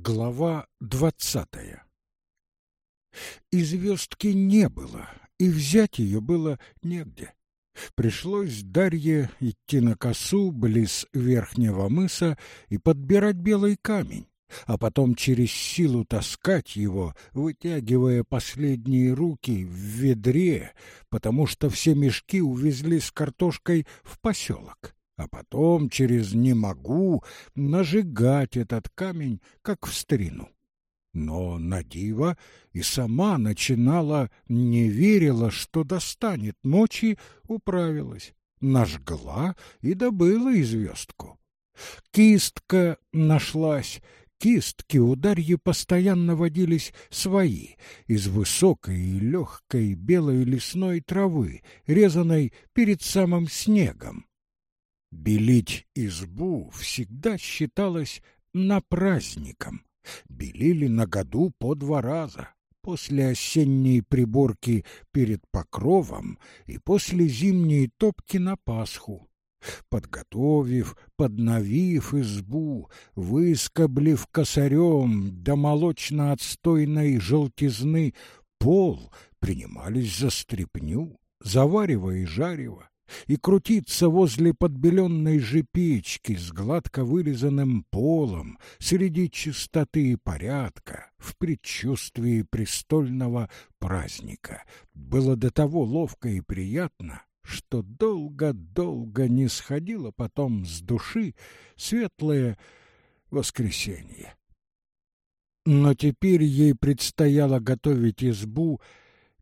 Глава двадцатая И звездки не было, и взять ее было негде. Пришлось Дарье идти на косу близ верхнего мыса и подбирать белый камень, а потом через силу таскать его, вытягивая последние руки в ведре, потому что все мешки увезли с картошкой в поселок а потом через «не могу» нажигать этот камень, как в старину. Но Надива и сама начинала, не верила, что достанет ночи, управилась, нажгла и добыла и звездку. Кистка нашлась, кистки у Дарьи постоянно водились свои, из высокой и легкой белой лесной травы, резаной перед самым снегом. Белить избу всегда считалось на праздником. Белили на году по два раза. После осенней приборки перед покровом и после зимней топки на Пасху. Подготовив, подновив избу, выскоблив косарем до молочно-отстойной желтизны пол, принимались за стряпню, заваривая и жарево и крутиться возле подбеленной же печки с гладко вырезанным полом среди чистоты и порядка в предчувствии престольного праздника было до того ловко и приятно, что долго-долго не сходило потом с души светлое воскресенье. Но теперь ей предстояло готовить избу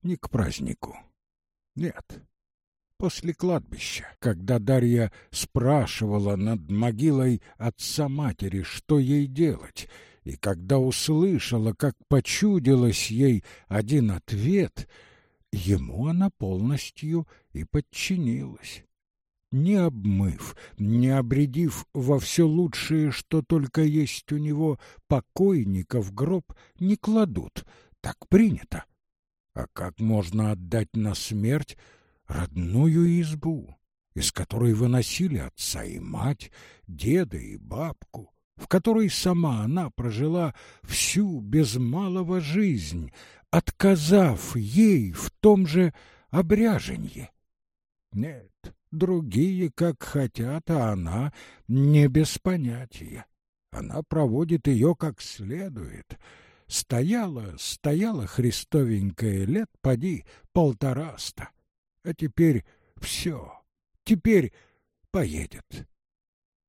не к празднику. Нет, после кладбища, когда Дарья спрашивала над могилой отца-матери, что ей делать, и когда услышала, как почудилось ей один ответ, ему она полностью и подчинилась. Не обмыв, не обредив во все лучшее, что только есть у него, покойника в гроб не кладут, так принято. А как можно отдать на смерть родную избу, из которой выносили отца и мать, деда и бабку, в которой сама она прожила всю без малого жизнь, отказав ей в том же обряженье. Нет, другие как хотят, а она не без понятия. Она проводит ее как следует. Стояла, стояла христовенькая лет, поди, полтораста. А теперь все. Теперь поедет.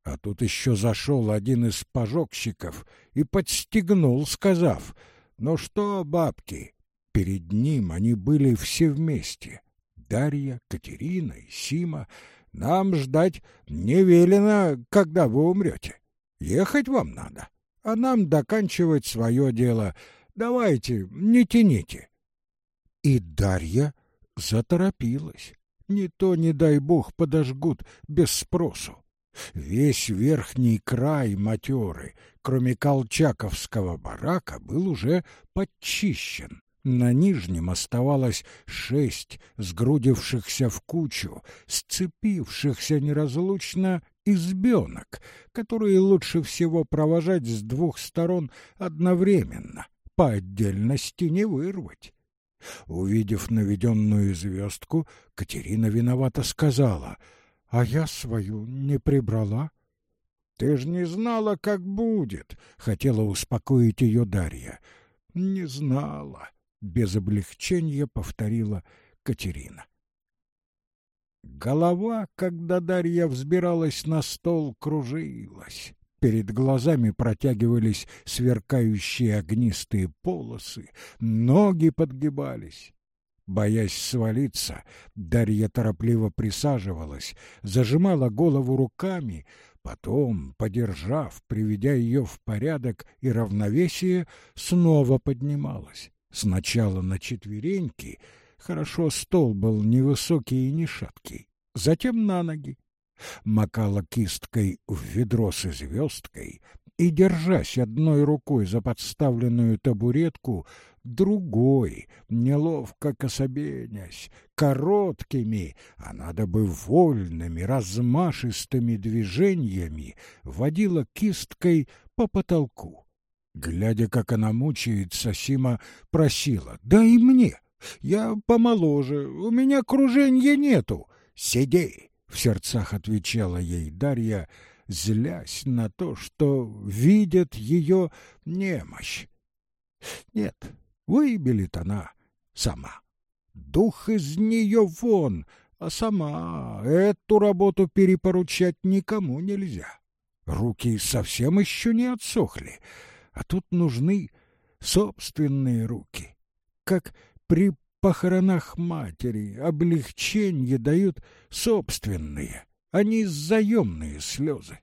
А тут еще зашел один из пожогщиков и подстегнул, сказав, «Ну что, бабки?» Перед ним они были все вместе. Дарья, Катерина и Сима. «Нам ждать не велено, когда вы умрете. Ехать вам надо, а нам доканчивать свое дело. Давайте, не тяните». И Дарья заторопилась. Не то, не дай бог, подожгут без спросу. Весь верхний край матеры, кроме колчаковского барака, был уже подчищен. На нижнем оставалось шесть сгрудившихся в кучу, сцепившихся неразлучно избенок, которые лучше всего провожать с двух сторон одновременно, по отдельности не вырвать. Увидев наведенную звездку, Катерина виновато сказала, «А я свою не прибрала». «Ты ж не знала, как будет», — хотела успокоить ее Дарья. «Не знала», — без облегчения повторила Катерина. Голова, когда Дарья взбиралась на стол, кружилась. Перед глазами протягивались сверкающие огнистые полосы, ноги подгибались. Боясь свалиться, Дарья торопливо присаживалась, зажимала голову руками, потом, подержав, приведя ее в порядок и равновесие, снова поднималась. Сначала на четвереньки, хорошо стол был невысокий и не шаткий, затем на ноги, макала кисткой в ведро с звездкой и, держась одной рукой за подставленную табуретку, другой, неловко кособенясь, короткими, а надо бы вольными, размашистыми движениями, водила кисткой по потолку. Глядя, как она мучается, Сима просила. «Дай мне! Я помоложе, у меня круженья нету!» «Сиди!» — в сердцах отвечала ей Дарья, злясь на то, что видят ее немощь. Нет, выбелит она сама. Дух из нее вон, а сама эту работу перепоручать никому нельзя. Руки совсем еще не отсохли, а тут нужны собственные руки. Как при похоронах матери облегчение дают собственные, а не заемные слезы.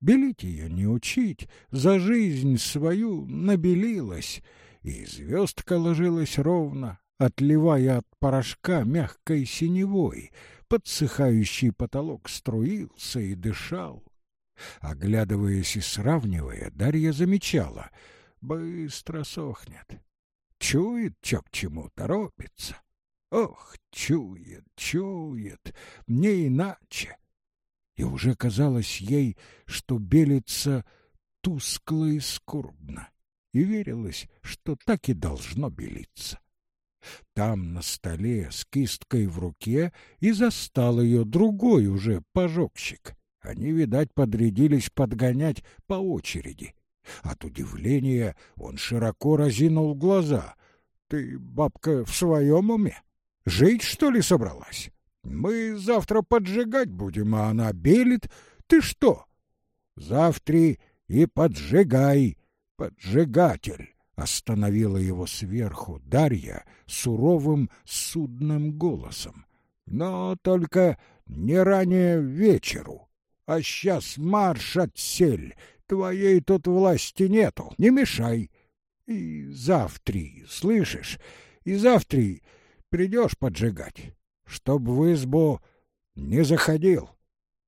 Белить ее не учить, за жизнь свою набелилась, и звездка ложилась ровно, отливая от порошка мягкой синевой, подсыхающий потолок струился и дышал. Оглядываясь и сравнивая, Дарья замечала — быстро сохнет. Чует, чё к чему торопится. Ох, чует, чует, не иначе. И уже казалось ей, что белится тускло и скорбно, и верилось, что так и должно белиться. Там на столе с кисткой в руке и застал ее другой уже пожогщик. Они, видать, подрядились подгонять по очереди. От удивления он широко разинул глаза. «Ты, бабка, в своем уме? Жить, что ли, собралась? Мы завтра поджигать будем, а она белит. Ты что?» «Завтра и поджигай, поджигатель!» Остановила его сверху Дарья суровым судным голосом. «Но только не ранее вечеру, а сейчас марш отсель, Твоей тут власти нету, не мешай. И завтра, слышишь, и завтра придешь поджигать, чтоб в избу не заходил.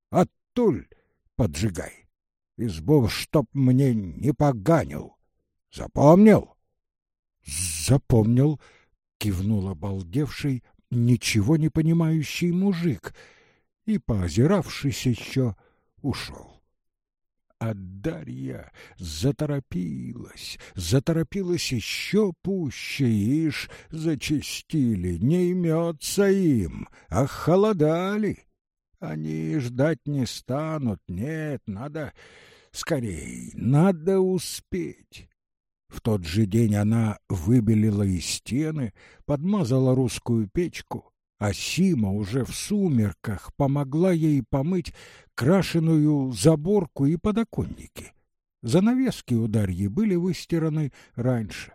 Оттуль поджигай. Избу, чтоб мне не поганил. Запомнил? Запомнил, кивнул обалдевший, ничего не понимающий мужик и, поозиравшись еще, ушел. А Дарья заторопилась, заторопилась еще пуще, ишь, зачастили, не имется им, а холодали. Они ждать не станут, нет, надо скорей, надо успеть. В тот же день она выбелила и стены, подмазала русскую печку, а Сима уже в сумерках помогла ей помыть крашеную заборку и подоконники. Занавески у Дарьи были выстираны раньше.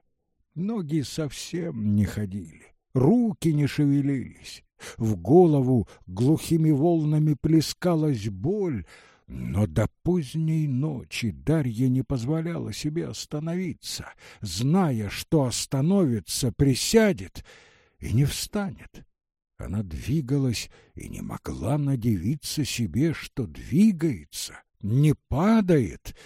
Ноги совсем не ходили, руки не шевелились. В голову глухими волнами плескалась боль, но до поздней ночи Дарья не позволяла себе остановиться, зная, что остановится, присядет и не встанет. Она двигалась и не могла надевиться себе, что двигается, не падает.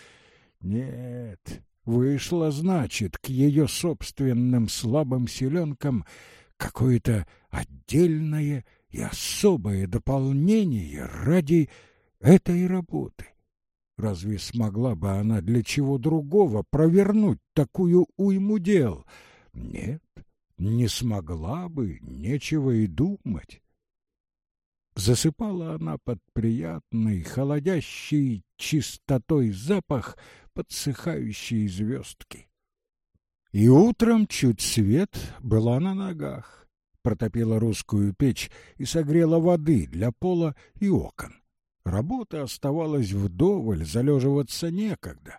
Нет, вышло, значит, к ее собственным слабым селенкам какое-то отдельное и особое дополнение ради этой работы. Разве смогла бы она для чего другого провернуть такую уйму дел? Нет, не смогла бы, нечего и думать. Засыпала она под приятный, холодящий чистотой запах подсыхающей звездки. И утром чуть свет была на ногах, протопила русскую печь и согрела воды для пола и окон. Работа оставалась вдоволь, залеживаться некогда.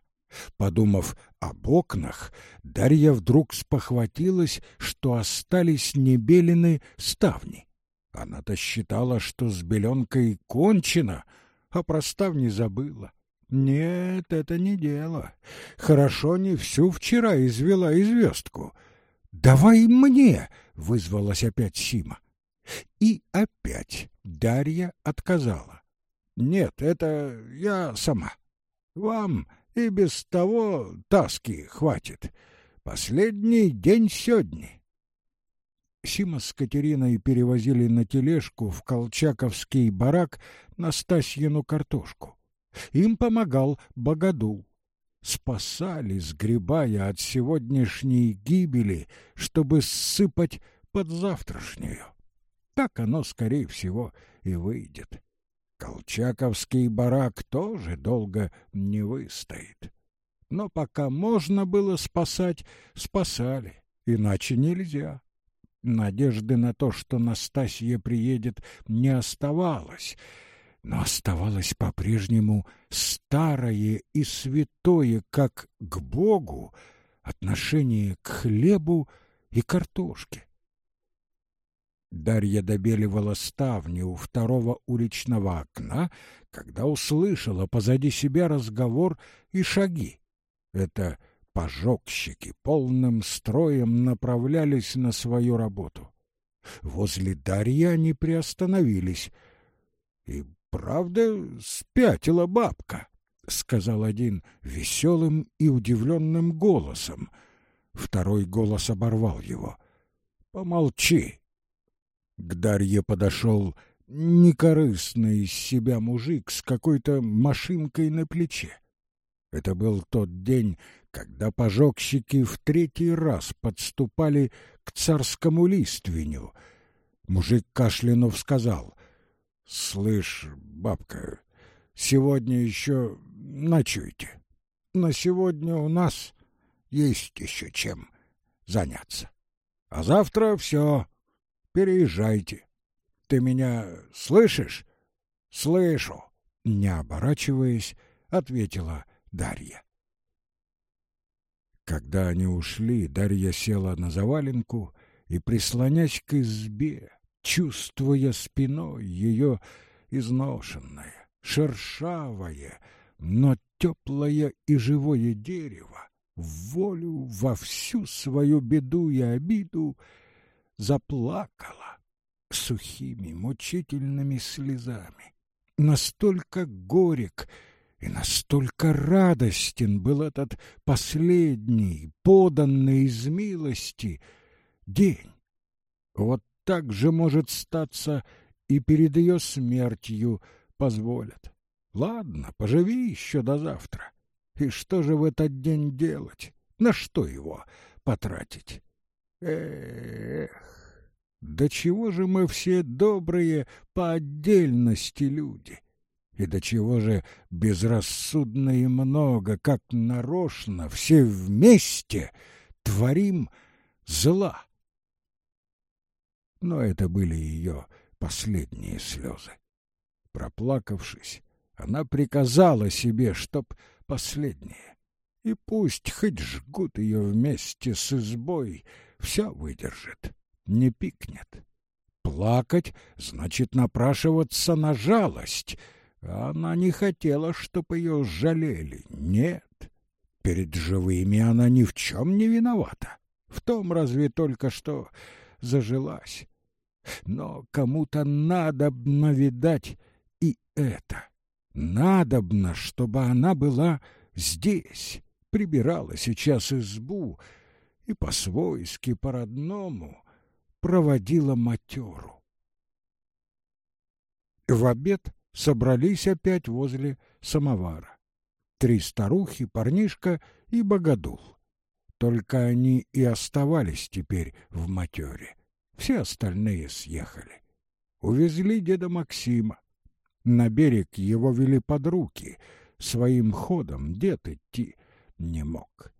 Подумав об окнах, Дарья вдруг спохватилась, что остались небелены ставни. Она-то считала, что с беленкой кончено, а про ставни забыла. Нет, это не дело. Хорошо не всю вчера извела и звездку. «Давай мне!» — вызвалась опять Сима. И опять Дарья отказала. «Нет, это я сама. Вам и без того таски хватит. Последний день сегодня. Сима с Катериной перевозили на тележку в Колчаковский барак Настасьину картошку. Им помогал Богодул. спасали, сгребая от сегодняшней гибели, чтобы сыпать под завтрашнюю. Так оно, скорее всего, и выйдет. Колчаковский барак тоже долго не выстоит. Но пока можно было спасать, спасали, иначе нельзя. Надежды на то, что Настасья приедет, не оставалось — но оставалось по-прежнему старое и святое, как к Богу, отношение к хлебу и картошке. Дарья добеливала ставни у второго уличного окна, когда услышала позади себя разговор и шаги. Это пожогщики полным строем направлялись на свою работу. Возле Дарьи они приостановились, и правда спятила бабка, — сказал один веселым и удивленным голосом. Второй голос оборвал его. — Помолчи. К Дарье подошел некорыстный из себя мужик с какой-то машинкой на плече. Это был тот день, когда пожогщики в третий раз подступали к царскому лиственю. Мужик кашлянув сказал Слышь, бабка, сегодня еще ночуйте. На сегодня у нас есть еще чем заняться. А завтра все, переезжайте. Ты меня слышишь? Слышу, не оборачиваясь, ответила Дарья. Когда они ушли, Дарья села на заваленку и, прислонясь к избе, чувствуя спиной ее изношенное, шершавое, но теплое и живое дерево, волю во всю свою беду и обиду заплакала сухими, мучительными слезами. Настолько горек и настолько радостен был этот последний, поданный из милости день. Вот так же может статься и перед ее смертью позволят. Ладно, поживи еще до завтра. И что же в этот день делать? На что его потратить? Эх, до чего же мы все добрые по отдельности люди? И до чего же безрассудно и много, как нарочно, все вместе творим зла? но это были ее последние слезы. Проплакавшись, она приказала себе, чтоб последние. И пусть хоть жгут ее вместе с избой, все выдержит, не пикнет. Плакать значит напрашиваться на жалость, она не хотела, чтоб ее жалели. Нет, перед живыми она ни в чем не виновата. В том разве только что зажилась. Но кому-то надобно видать и это. Надобно, чтобы она была здесь, прибирала сейчас избу и по-свойски, по-родному проводила матеру. В обед собрались опять возле самовара. Три старухи, парнишка и богодул. Только они и оставались теперь в матере. Все остальные съехали. Увезли деда Максима. На берег его вели под руки. Своим ходом дед идти не мог.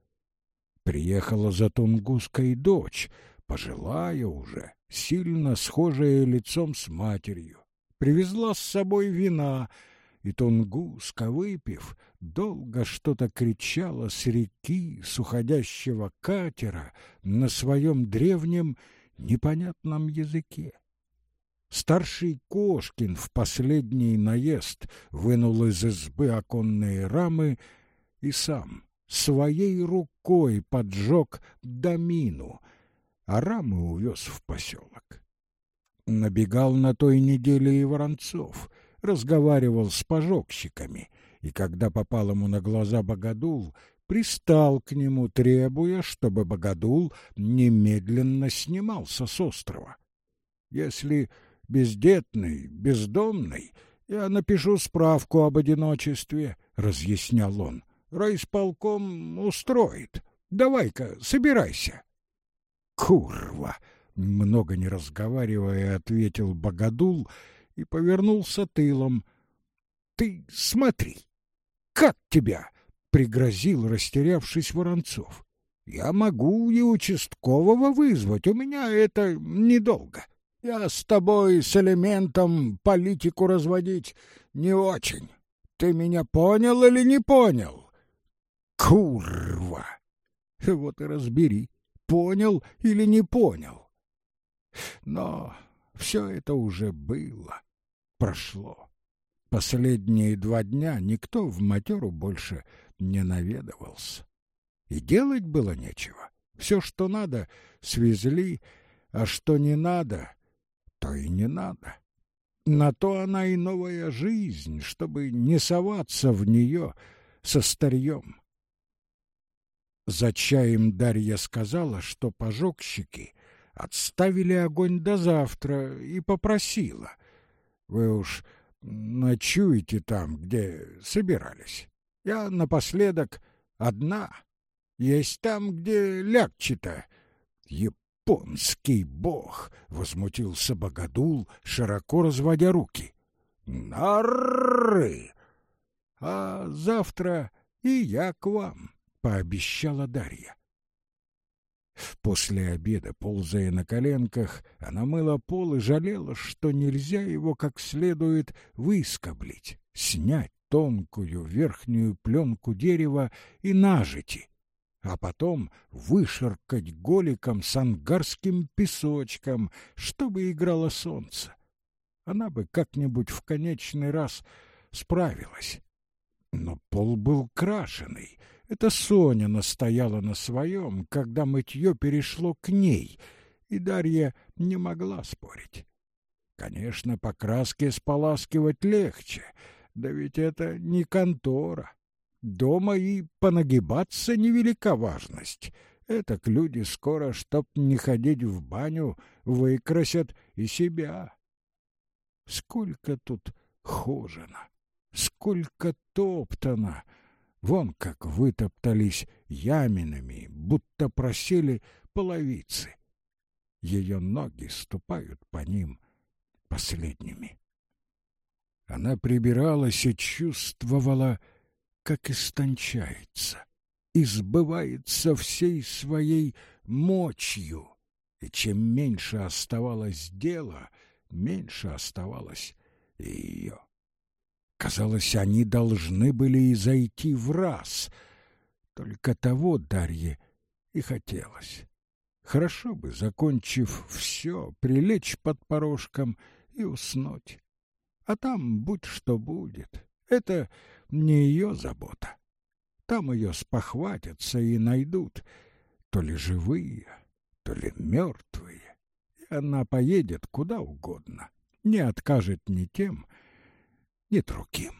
Приехала за Тунгуской дочь, пожилая уже, сильно схожая лицом с матерью. Привезла с собой вина — и Тунгуска, выпив, долго что-то кричала с реки, с уходящего катера на своем древнем непонятном языке. Старший Кошкин в последний наезд вынул из избы оконные рамы и сам своей рукой поджег домину, а рамы увез в поселок. Набегал на той неделе и Воронцов — разговаривал с пожогщиками, и когда попал ему на глаза Богодул, пристал к нему, требуя, чтобы Богодул немедленно снимался с острова. Если бездетный, бездомный, я напишу справку об одиночестве, — разъяснял он. райисполком устроит. Давай-ка, собирайся. Курва! Много не разговаривая, ответил Богодул и повернулся тылом. Ты смотри, как тебя! Пригрозил, растерявшись Воронцов. Я могу и участкового вызвать, у меня это недолго. Я с тобой с элементом политику разводить не очень. Ты меня понял или не понял? Курва! Вот и разбери, понял или не понял. Но все это уже было, прошло. Последние два дня никто в матеру больше не наведывался. И делать было нечего. Все, что надо, свезли, а что не надо, то и не надо. На то она и новая жизнь, чтобы не соваться в нее со старьем. За чаем Дарья сказала, что пожогщики отставили огонь до завтра и попросила. Вы уж ночуете там, где собирались. Я напоследок одна. Есть там, где лягче-то. Японский бог! — возмутился Богодул, широко разводя руки. Нарры! А завтра и я к вам, — пообещала Дарья. После обеда, ползая на коленках, она мыла пол и жалела, что нельзя его как следует выскоблить, снять тонкую верхнюю пленку дерева и нажити, а потом вышаркать голиком с ангарским песочком, чтобы играло солнце. Она бы как-нибудь в конечный раз справилась. Но пол был крашеный, это Соня настояла на своем, когда мытье перешло к ней, и Дарья не могла спорить. Конечно, по краске споласкивать легче, да ведь это не контора. Дома и понагибаться невелика важность. Это к люди скоро, чтоб не ходить в баню, выкрасят и себя. Сколько тут хожено, сколько топтано, Вон как вытоптались яминами, будто просели половицы. Ее ноги ступают по ним последними. Она прибиралась и чувствовала, как истончается, избывается всей своей мочью, и чем меньше оставалось дела, меньше оставалось и ее. Казалось, они должны были и зайти в раз. Только того Дарье и хотелось. Хорошо бы, закончив все, прилечь под порожком и уснуть. А там будь что будет. Это не ее забота. Там ее спохватятся и найдут, то ли живые, то ли мертвые. И она поедет куда угодно, не откажет ни тем, ни другим.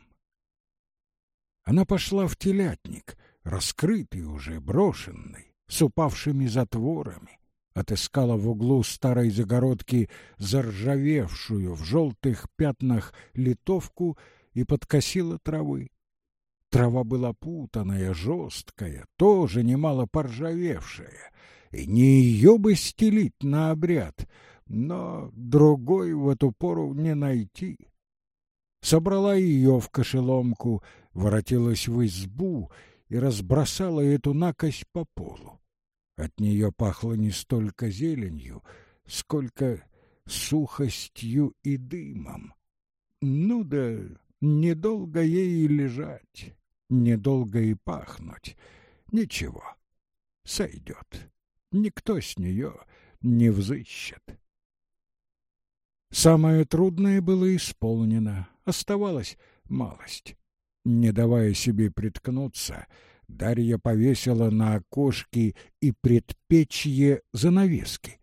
Она пошла в телятник, раскрытый уже, брошенный, с упавшими затворами, отыскала в углу старой загородки заржавевшую в желтых пятнах литовку и подкосила травы. Трава была путанная, жесткая, тоже немало поржавевшая, и не ее бы стелить на обряд, но другой в эту пору не найти собрала ее в кошеломку, воротилась в избу и разбросала эту накость по полу. От нее пахло не столько зеленью, сколько сухостью и дымом. Ну да недолго ей и лежать, недолго и пахнуть. Ничего, сойдет. Никто с нее не взыщет. Самое трудное было исполнено, оставалась малость. Не давая себе приткнуться, Дарья повесила на окошки и предпечье занавески,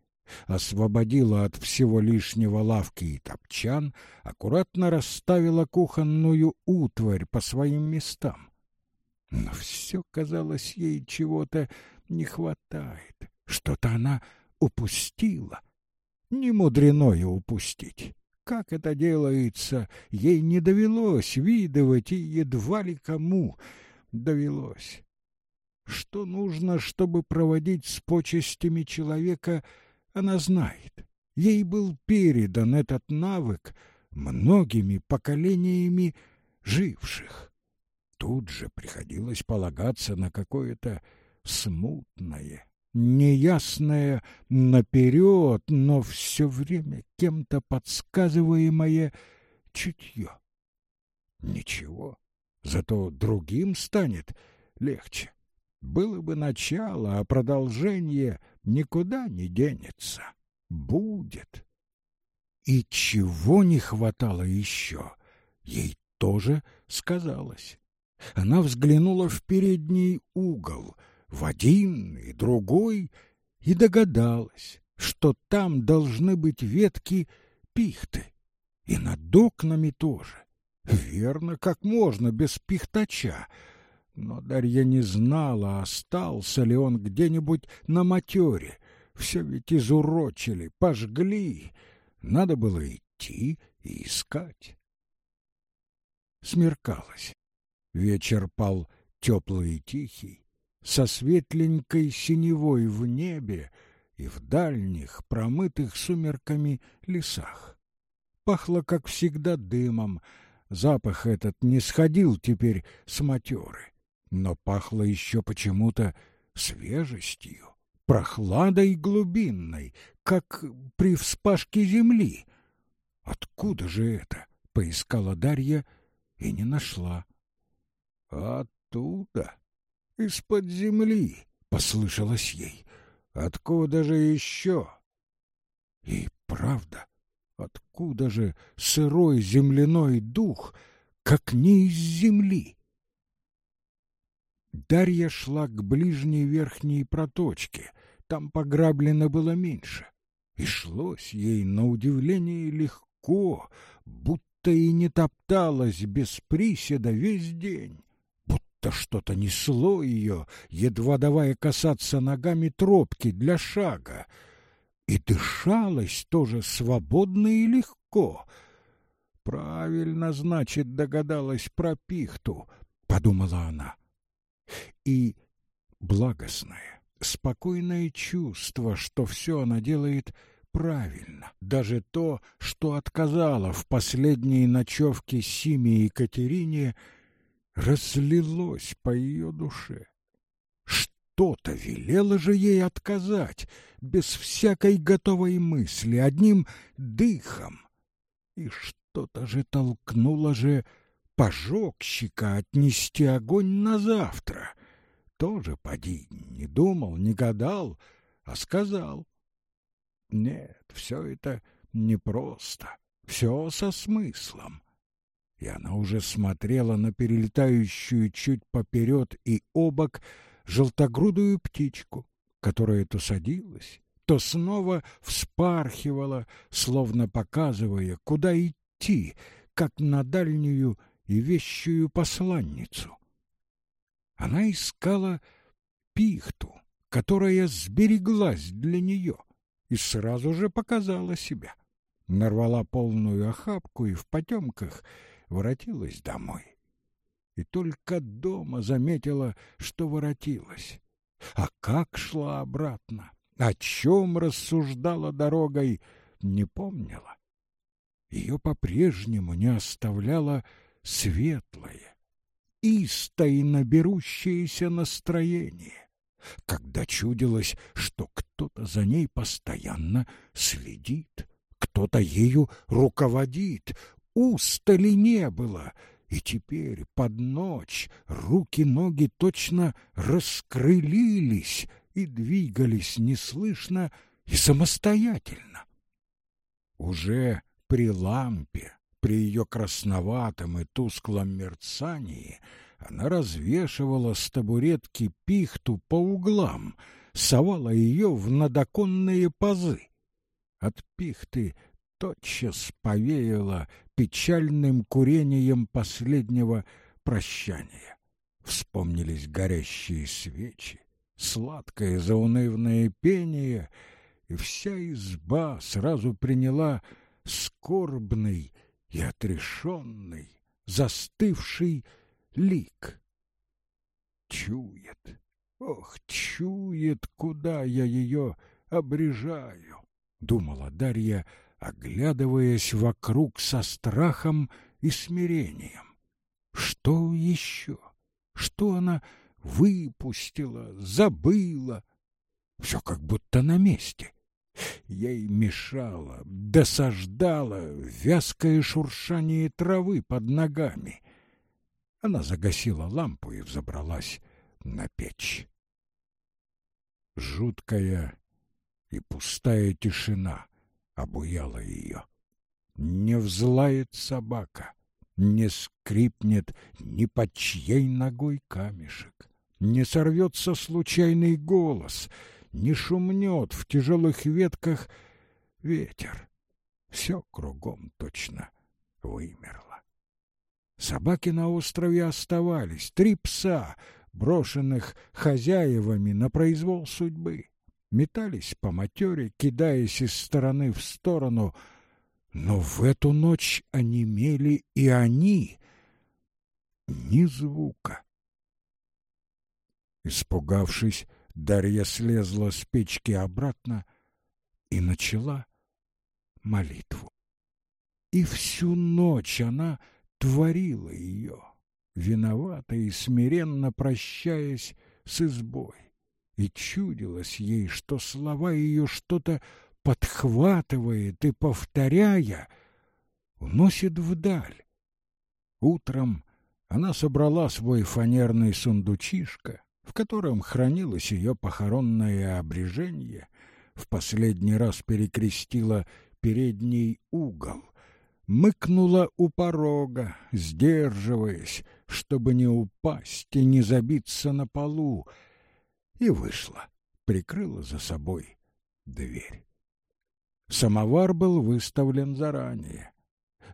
освободила от всего лишнего лавки и топчан, аккуратно расставила кухонную утварь по своим местам. Но все казалось ей чего-то не хватает, что-то она упустила. Не мудрено и упустить. Как это делается, ей не довелось видывать и едва ли кому. довелось. Что нужно, чтобы проводить с почестями человека, она знает. Ей был передан этот навык многими поколениями живших. Тут же приходилось полагаться на какое-то смутное, неясное наперед, но все время кем-то подсказываемое чутье. Ничего, зато другим станет легче. Было бы начало, а продолжение никуда не денется. Будет. И чего не хватало еще, ей тоже сказалось. Она взглянула в передний угол, в один и другой, и догадалась, что там должны быть ветки пихты. И над окнами тоже. Верно, как можно без пихтача. Но Дарья не знала, остался ли он где-нибудь на матере. Все ведь изурочили, пожгли. Надо было идти и искать. Смеркалось. Вечер пал теплый и тихий, со светленькой синевой в небе и в дальних, промытых сумерками лесах. Пахло, как всегда, дымом. Запах этот не сходил теперь с матеры, но пахло еще почему-то свежестью, прохладой глубинной, как при вспашке земли. Откуда же это? — поискала Дарья и не нашла. Оттуда, из-под земли, послышалось ей. Откуда же еще? И правда, откуда же сырой земляной дух, как не из земли? Дарья шла к ближней верхней проточке, там пограблено было меньше. И шлось ей на удивление легко, будто и не топталась без приседа весь день будто что-то несло ее, едва давая касаться ногами тропки для шага. И дышалось тоже свободно и легко. Правильно, значит, догадалась про пихту, подумала она. И благостное, спокойное чувство, что все она делает правильно. Даже то, что отказала в последней ночевке Симе и Екатерине — разлилось по ее душе. Что-то велело же ей отказать, без всякой готовой мысли, одним дыхом. И что-то же толкнуло же пожогщика отнести огонь на завтра. Тоже поди, не думал, не гадал, а сказал. Нет, все это непросто, все со смыслом и она уже смотрела на перелетающую чуть поперед и обок желтогрудую птичку, которая то садилась, то снова вспархивала, словно показывая, куда идти, как на дальнюю и вещую посланницу. Она искала пихту, которая сбереглась для нее, и сразу же показала себя. Нарвала полную охапку и в потемках — воротилась домой. И только дома заметила, что воротилась. А как шла обратно, о чем рассуждала дорогой, не помнила. Ее по-прежнему не оставляло светлое, истойно берущееся настроение, когда чудилось, что кто-то за ней постоянно следит, кто-то ею руководит, устали не было, и теперь под ночь руки-ноги точно раскрылились и двигались неслышно и самостоятельно. Уже при лампе, при ее красноватом и тусклом мерцании, она развешивала с табуретки пихту по углам, совала ее в надоконные пазы. От пихты тотчас повеяло печальным курением последнего прощания. Вспомнились горящие свечи, сладкое заунывное пение, и вся изба сразу приняла скорбный и отрешенный, застывший лик. чует, ох, чует, куда я ее обрежаю, думала Дарья, оглядываясь вокруг со страхом и смирением. Что еще? Что она выпустила, забыла? Все как будто на месте. Ей мешало, досаждало вязкое шуршание травы под ногами. Она загасила лампу и взобралась на печь. Жуткая и пустая тишина обуяла ее. Не взлает собака, не скрипнет ни под чьей ногой камешек, не сорвется случайный голос, не шумнет в тяжелых ветках ветер. Все кругом точно вымерло. Собаки на острове оставались, три пса, брошенных хозяевами на произвол судьбы. Метались по матере, кидаясь из стороны в сторону, но в эту ночь онемели и они. Ни звука. Испугавшись, Дарья слезла с печки обратно и начала молитву. И всю ночь она творила ее, виновата и смиренно прощаясь с избой. И чудилось ей, что слова ее что-то подхватывает и, повторяя, уносит вдаль. Утром она собрала свой фанерный сундучишко, в котором хранилось ее похоронное обрежение, в последний раз перекрестила передний угол, мыкнула у порога, сдерживаясь, чтобы не упасть и не забиться на полу, и вышла, прикрыла за собой дверь. Самовар был выставлен заранее.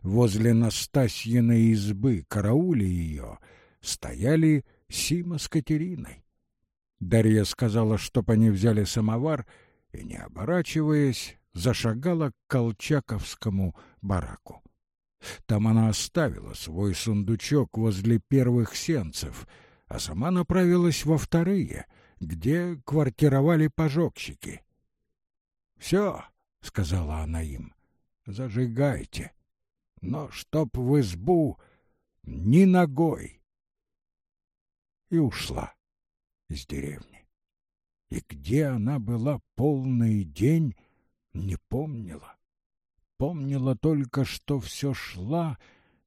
Возле Настасьиной избы, караули ее, стояли Сима с Катериной. Дарья сказала, чтоб они взяли самовар, и, не оборачиваясь, зашагала к Колчаковскому бараку. Там она оставила свой сундучок возле первых сенцев, а сама направилась во вторые, где квартировали пожогщики. «Все», — сказала она им, — «зажигайте, но чтоб в избу ни ногой» и ушла из деревни. И где она была полный день, не помнила. Помнила только, что все шла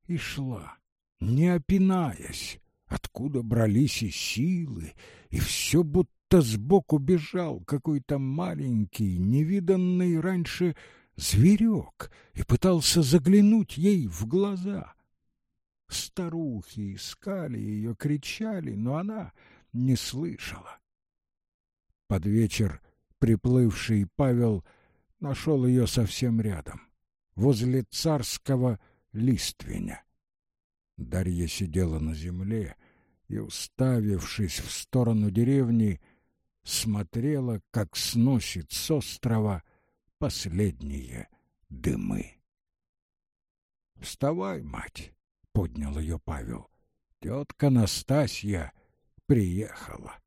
и шла, не опинаясь, откуда брались и силы, и все будто сбоку бежал какой-то маленький, невиданный раньше зверек и пытался заглянуть ей в глаза. Старухи искали ее, кричали, но она не слышала. Под вечер приплывший Павел нашел ее совсем рядом, возле царского лиственя. Дарья сидела на земле и, уставившись в сторону деревни, смотрела, как сносит с острова последние дымы. «Вставай, мать!» поднял ее Павел. Тетка Настасья приехала.